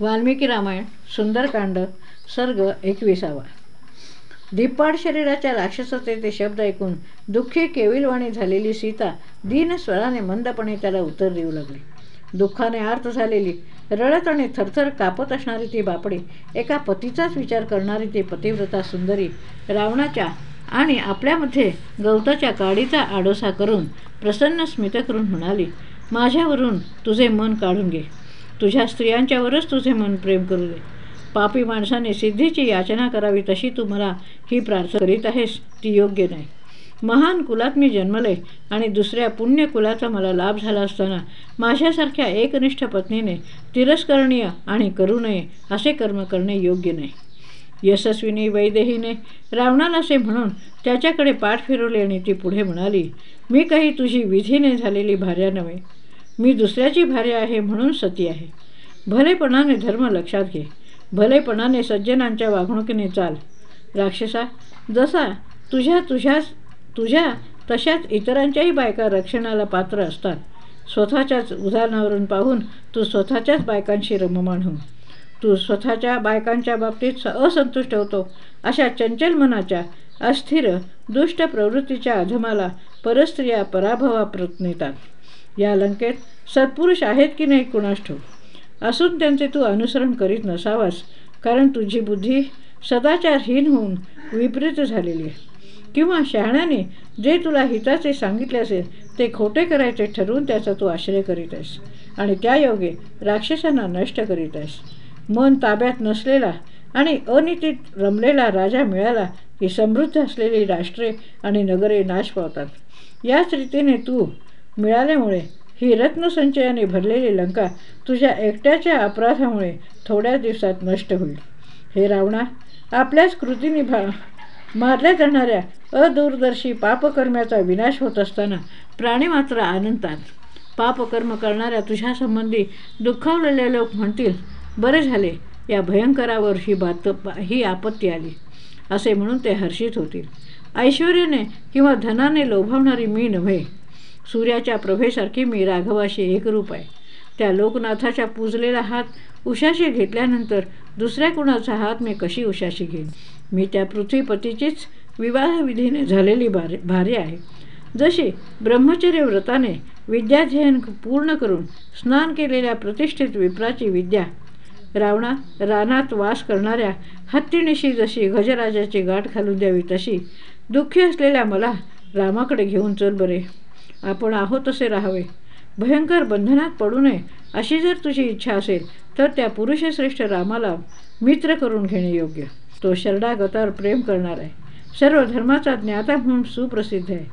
वाल्मिकी रामायण सुंदरकांड सर्ग एकविसावा. दीपाड शरीराच्या राक्षसाचे ते शब्द ऐकून दुःखी केविलवाणी झालेली सीता दीन स्वराने मंदपणे त्याला उत्तर देऊ लागली. दुःखाने आर्त झालेली रडत आणि थरथर कापत असणारी ती बापडी एका पतीचाच विचार करणारी ती पतिव्रता सुंदरी रावणाच्या आणि आपल्यामध्ये गवताच्या काडीचा आडोसा करून प्रसन्न स्मित करून म्हणाली माझ्यावरून तुझे मन काढून घे. तुझ्या स्त्रियांच्यावरच तुझे मन प्रेम करू दे पापी माणसाने सिद्धीची याचना करावी तशी तू मला ही प्रार्थना करीत आहेस ती योग्य नाही. महान कुलात मी जन्मले आणि दुसऱ्या पुण्य कुलाचा मला लाभ झाला असताना माझ्यासारख्या एकनिष्ठ पत्नीने तिरस्करणीय आणि करू नये असे कर्म करणे योग्य नाही. यशस्विनी वैदेहीने रावणाला असे म्हणून त्याच्याकडे पाठ फिरवले आणि ती पुढे म्हणाली मी काही तुझी विधीने झालेली भार्या नव्हे मी दुसऱ्याची भार्या आहे म्हणून सती आहे. भलेपणाने धर्म लक्षात घे. भलेपणाने सज्जनांच्या वागणुकीने चाल. राक्षसा जसा तुझ्या तुझ्याच तुझ्या तशाच इतरांच्याही बायका रक्षणाला पात्र असतात. स्वतःच्याच उदाहरणावरून पाहून तू स्वतःच्याच बायकांशी रममाण हो. तू स्वतःच्या बायकांच्या बाबतीत असंतुष्ट होतो. अशा चंचल मनाच्या अस्थिर दुष्ट प्रवृत्तीच्या अधमाला परस्त्रिया पराभवाप्रत नेतात. या लंकेत सत्पुरुष आहेत की नाही कुणास ठेव असून त्यांचे तू अनुसरण करीत नसावास कारण तुझी बुद्धी सदाचारहीन होऊन विपरीत झालेली आहे. किंवा शहाण्याने जे तुला हिताचे सांगितले असेल ते खोटे करायचे ठरवून त्याचा तू आश्रय करीत आहेस आणि त्या योगे राक्षसांना नष्ट करीत आहेस. मन ताब्यात नसलेला आणि अनितीत रमलेला राजा मिळाला की समृद्ध असलेली राष्ट्रे आणि नगरे नाश पावतात. याच रीतीने तू मिळाल्यामुळे ही रत्नसंचयाने भरलेली लंका तुझ्या एकट्याच्या अपराधामुळे थोड्या दिवसात नष्ट होईल. हे रावणा आपल्याच कृतीने भा मारल्या जाणाऱ्या अदूरदर्शी पापकर्म्याचा विनाश होत असताना प्राणी मात्र आनंदात. पापकर्म करणाऱ्या तुझ्यासंबंधी दुःखावलेले लोक म्हणतील बरे झाले या भयंकरावर ही बात ही आपत्ती आली असे म्हणून ते हर्षित होतील. ऐश्वर्याने किंवा धनाने लोभावणारी मी नव्हे. सूर्याच्या प्रभेसारखी मी राघवाशी एकरूप आहे. त्या लोकनाथाच्या पूजलेला हात उशाशी घेतल्यानंतर दुसऱ्या कुणाचा हात मी कशी उशाशी घेईन? मी त्या पृथ्वीपतीचीच विवाहविधीने झालेली भार भारी आहे. जशी ब्रह्मचर्य व्रताने विद्याध्ययन पूर्ण करून स्नान केलेल्या प्रतिष्ठित विप्राची विद्या रावणा रानात वास करणाऱ्या हत्तीनिशी जशी गजराजाची गाठ घालून द्यावी तशी दुःखी असलेल्या मला रामाकडे घेऊन चल बरे. आपण आहोत तसे राहावे. भयंकर बंधनात पडू नये अशी जर तुझी इच्छा असेल तर त्या पुरुषश्रेष्ठ रामाला मित्र करून घेणे योग्य. तो शरणागतावर प्रेम करणार आहे. सर्व धर्माचा ज्ञाता म्हणून सुप्रसिद्ध आहे.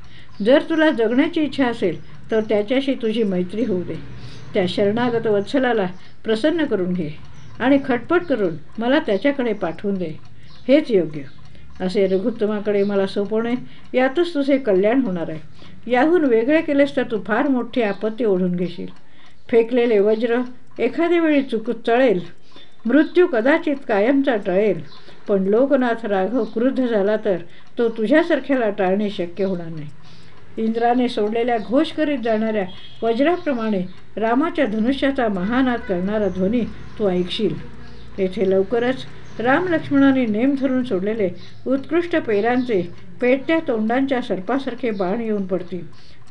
जर तुला जगण्याची इच्छा असेल तर त्याच्याशी तुझी मैत्री होऊ दे. त्या शरणागत वत्सलाला प्रसन्न करून घे आणि खटपट करून मला त्याच्याकडे पाठवून दे. हेच योग्य. असे रघुत्तमाकडे मला सोपवणे यातच तुझे कल्याण होणार आहे. याहून वेगळे केलेस तर तू फार मोठी आपत्ती ओढून घेशील. फेकलेले वज्र एखाद्या वेळी चुकूत चळेल मृत्यू कदाचित कायमचा टळेल. पण लोकनाथ राघव क्रुद्ध झाला तर तो तुझ्यासारख्याला टाळणे शक्य होणार नाही. इंद्राने सोडलेल्या घोष करीत जाणाऱ्या वज्राप्रमाणे रामाच्या धनुष्याचा महानाद करणारा ध्वनी तू ऐकशील. येथे लवकरच राम लक्ष्मणाने नेम धरून सोडलेले उत्कृष्ट पेरांचे पेटत्या तोंडांच्या सर्पासारखे बाण येऊन पडतील.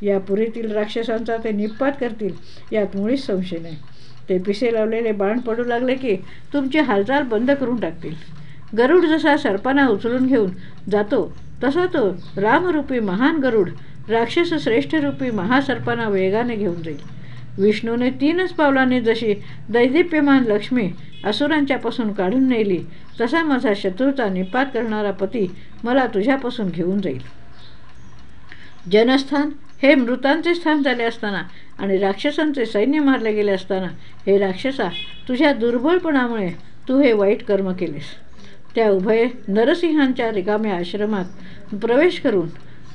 या पुरीतील राक्षसांचा ते निपात करतील यात मुळीच संशय नाही. ते पिसे लावलेले बाण पडू लागले की तुमची हालचाल बंद करून टाकतील. गरुड जसा सर्पांना उचलून घेऊन जातो तसा तो रामरूपी महान गरुड राक्षस श्रेष्ठरूपी महासर्पांना वेगाने घेऊन जाईल. विष्णूने तीनच पावलाने जशी दैदिप्यमान लक्ष्मी असुरांच्यापासून काढून नेली. तसा माझा शत्रूचा निपात करणारा पती मला तुझ्यापासून घेऊन जाईल. जनस्थान हे मृतांचे स्थान झाले असताना आणि राक्षसांचे सैन्य मारले गेले असताना हे राक्षसा तुझ्या दुर्बळपणामुळे तू हे वाईट कर्म केलेस. त्या उभय नरसिंहांच्या रिकाम्या आश्रमात प्रवेश करून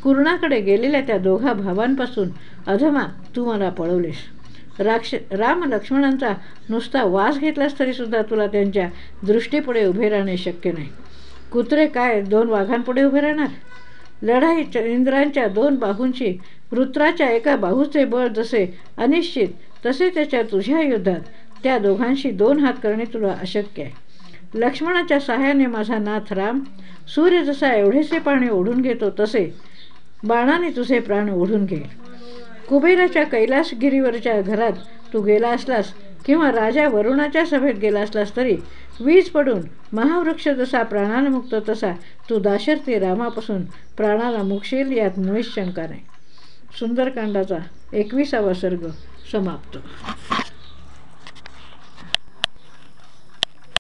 कुर्णाकडे गेलेल्या त्या दोघा भावांपासून अधमा तू मला पळवलेस. राक्ष राम लक्ष्मणांचा नुसता वास घेतलास तरीसुद्धा तुला त्यांच्या दृष्टीपुढे उभे राहणे शक्य नाही. कुत्रे काय दोन वाघांपुढे उभे राहणार? लढाई इंद्रांच्या दोन बाहूंशी वृत्राच्या एका बाहूचे बळ जसे अनिश्चित तसे त्याच्या तुझ्या युद्धात त्या दोघांशी दोन हात करणे तुला अशक्य आहे. लक्ष्मणाच्या सहाय्याने माझा नाथ राम सूर्य जसा एवढेसे पाणी ओढून घेतो तसे बाणाने तुझे प्राण ओढून घे कुबेराच्या कैलासगिरीवरच्या घरात तू गेला असलास किंवा राजा वरुणाच्या सभेत गेला असलास तरी वीज पडून महावृक्ष जसा प्राणाला मुक्त तसा तू दाशरथी रामापासून प्राणाला मुकशील यात मुळीच शंका नाही. सुंदरकांडाचा एकविसावा सर्ग समाप्त.